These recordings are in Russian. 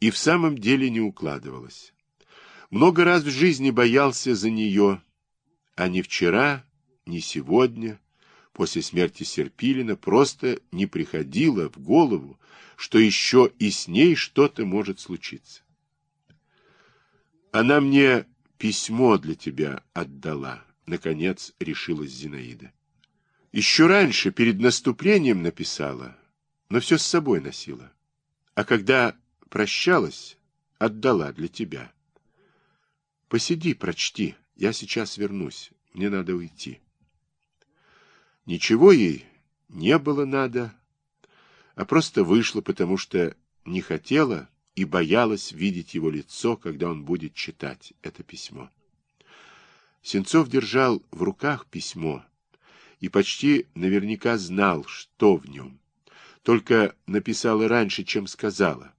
и в самом деле не укладывалось. Много раз в жизни боялся за нее, а ни вчера, ни сегодня, после смерти Серпилина, просто не приходило в голову, что еще и с ней что-то может случиться. Она мне письмо для тебя отдала, наконец решилась Зинаида. Еще раньше, перед наступлением написала, но все с собой носила. А когда прощалась, отдала для тебя. Посиди, прочти, я сейчас вернусь, мне надо уйти. Ничего ей не было надо, а просто вышла, потому что не хотела и боялась видеть его лицо, когда он будет читать это письмо. Сенцов держал в руках письмо и почти наверняка знал, что в нем. Только написала раньше, чем сказала.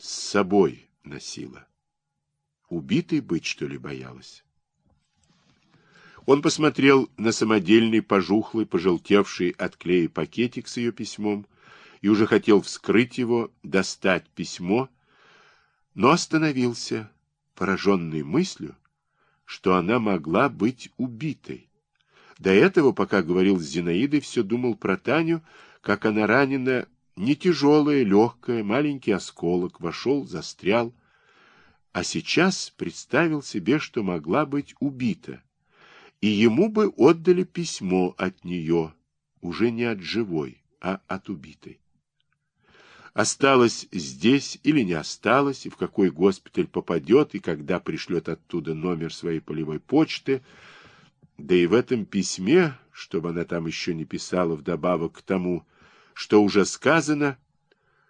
С собой носила. Убитый быть, что ли, боялась? Он посмотрел на самодельный, пожухлый, пожелтевший от клея пакетик с ее письмом и уже хотел вскрыть его, достать письмо, но остановился, пораженный мыслью, что она могла быть убитой. До этого, пока говорил с Зинаидой, все думал про Таню, как она ранена, не тяжелая, легкая, маленький осколок, вошел, застрял. А сейчас представил себе, что могла быть убита и ему бы отдали письмо от нее, уже не от живой, а от убитой. Осталось здесь или не осталось, и в какой госпиталь попадет, и когда пришлет оттуда номер своей полевой почты, да и в этом письме, чтобы она там еще не писала вдобавок к тому, что уже сказано,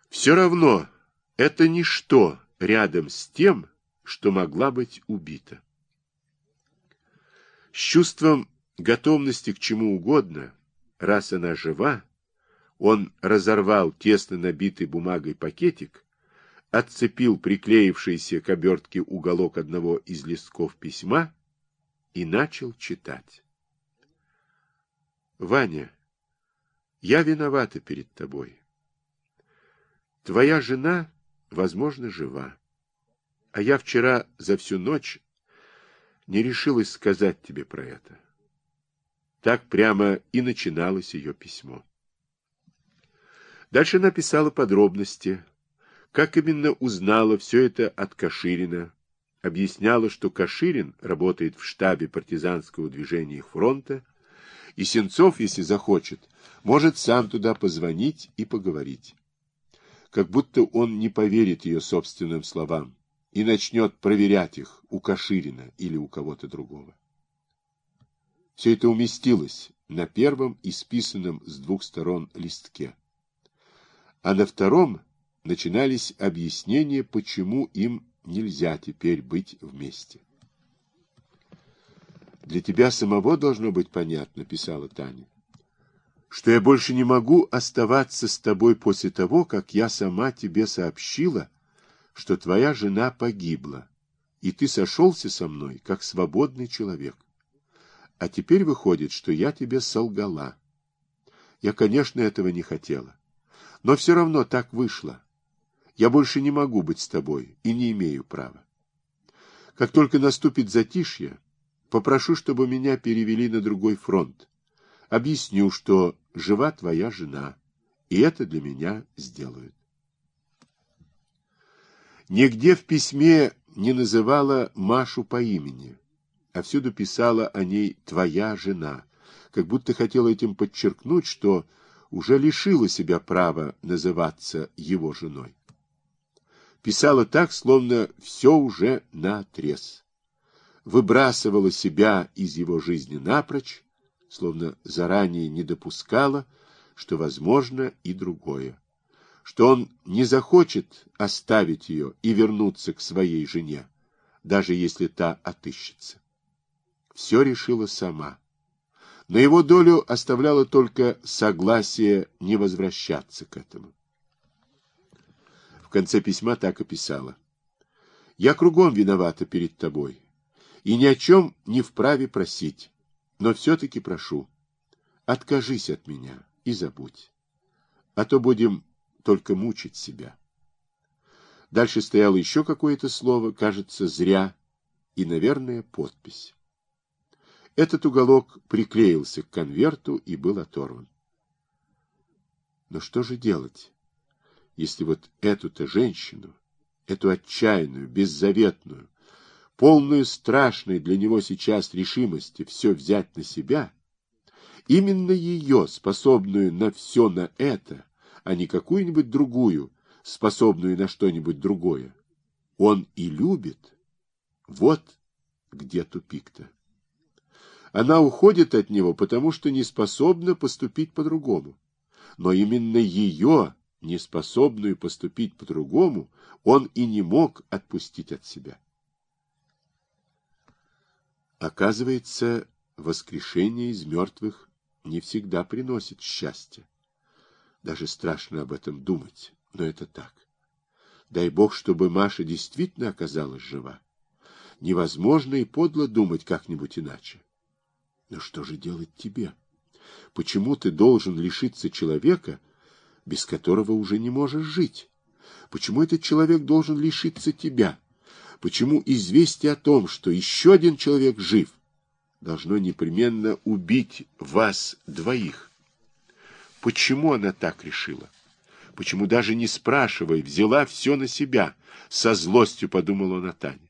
все равно это ничто рядом с тем, что могла быть убита. С чувством готовности к чему угодно, раз она жива, он разорвал тесно набитый бумагой пакетик, отцепил приклеившийся к обертке уголок одного из листков письма и начал читать. «Ваня, я виновата перед тобой. Твоя жена, возможно, жива, а я вчера за всю ночь не решилась сказать тебе про это. Так прямо и начиналось ее письмо. Дальше написала подробности, как именно узнала все это от Каширина, объясняла, что Каширин работает в штабе партизанского движения их фронта, и Сенцов, если захочет, может сам туда позвонить и поговорить. Как будто он не поверит ее собственным словам, и начнет проверять их у Каширина или у кого-то другого. Все это уместилось на первом исписанном с двух сторон листке. А на втором начинались объяснения, почему им нельзя теперь быть вместе. «Для тебя самого должно быть понятно», — писала Таня, «что я больше не могу оставаться с тобой после того, как я сама тебе сообщила, что твоя жена погибла, и ты сошелся со мной, как свободный человек. А теперь выходит, что я тебе солгала. Я, конечно, этого не хотела. Но все равно так вышло. Я больше не могу быть с тобой и не имею права. Как только наступит затишье, попрошу, чтобы меня перевели на другой фронт. Объясню, что жива твоя жена, и это для меня сделают. Нигде в письме не называла Машу по имени, а всюду писала о ней «твоя жена», как будто хотела этим подчеркнуть, что уже лишила себя права называться его женой. Писала так, словно все уже наотрез. Выбрасывала себя из его жизни напрочь, словно заранее не допускала, что возможно и другое что он не захочет оставить ее и вернуться к своей жене, даже если та отыщется. Все решила сама. На его долю оставляло только согласие не возвращаться к этому. В конце письма так и писала. «Я кругом виновата перед тобой, и ни о чем не вправе просить, но все-таки прошу, откажись от меня и забудь, а то будем только мучить себя. Дальше стояло еще какое-то слово, кажется, зря, и, наверное, подпись. Этот уголок приклеился к конверту и был оторван. Но что же делать, если вот эту-то женщину, эту отчаянную, беззаветную, полную страшной для него сейчас решимости все взять на себя, именно ее, способную на все на это, а не какую-нибудь другую, способную на что-нибудь другое, он и любит, вот где тупик-то. Она уходит от него, потому что не способна поступить по-другому. Но именно ее, неспособную поступить по-другому, он и не мог отпустить от себя. Оказывается, воскрешение из мертвых не всегда приносит счастье. Даже страшно об этом думать, но это так. Дай Бог, чтобы Маша действительно оказалась жива. Невозможно и подло думать как-нибудь иначе. Но что же делать тебе? Почему ты должен лишиться человека, без которого уже не можешь жить? Почему этот человек должен лишиться тебя? Почему известие о том, что еще один человек жив, должно непременно убить вас двоих? Почему она так решила? Почему даже не спрашивая, взяла все на себя? Со злостью подумала Наталья.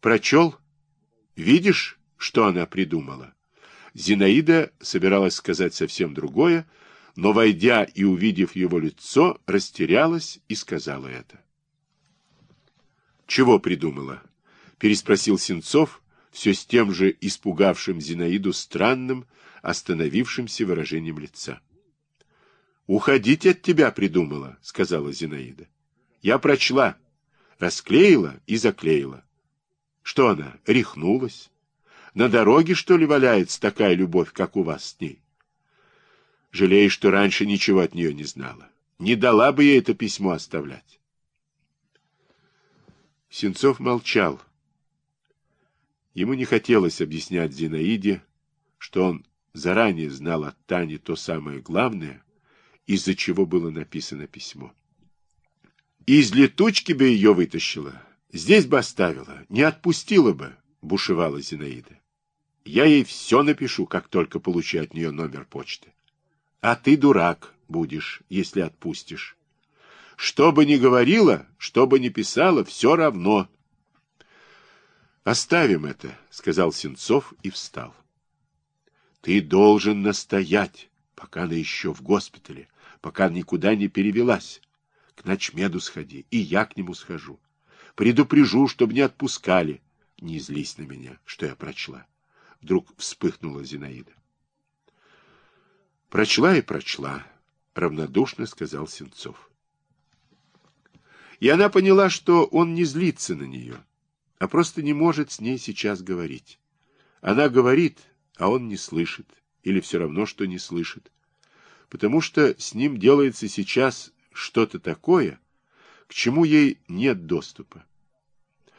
Прочел? Видишь? что она придумала. Зинаида собиралась сказать совсем другое, но, войдя и увидев его лицо, растерялась и сказала это. «Чего придумала?» — переспросил Сенцов, все с тем же испугавшим Зинаиду странным, остановившимся выражением лица. «Уходить от тебя придумала», — сказала Зинаида. «Я прочла, расклеила и заклеила. Что она, рехнулась?» На дороге, что ли, валяется такая любовь, как у вас с ней? Жалею, что раньше ничего от нее не знала. Не дала бы ей это письмо оставлять. Сенцов молчал. Ему не хотелось объяснять Зинаиде, что он заранее знал от Тани то самое главное, из-за чего было написано письмо. Из летучки бы ее вытащила, здесь бы оставила, не отпустила бы, бушевала Зинаида. Я ей все напишу, как только получу от нее номер почты. А ты дурак будешь, если отпустишь. Что бы ни говорила, что бы ни писала, все равно. Оставим это, сказал Сенцов и встал. Ты должен настоять, пока она еще в госпитале, пока никуда не перевелась. К ночмеду сходи, и я к нему схожу. Предупрежу, чтобы не отпускали. Не злись на меня, что я прочла. Вдруг вспыхнула Зинаида. Прочла и прочла, равнодушно сказал Сенцов. И она поняла, что он не злится на нее, а просто не может с ней сейчас говорить. Она говорит, а он не слышит, или все равно, что не слышит, потому что с ним делается сейчас что-то такое, к чему ей нет доступа.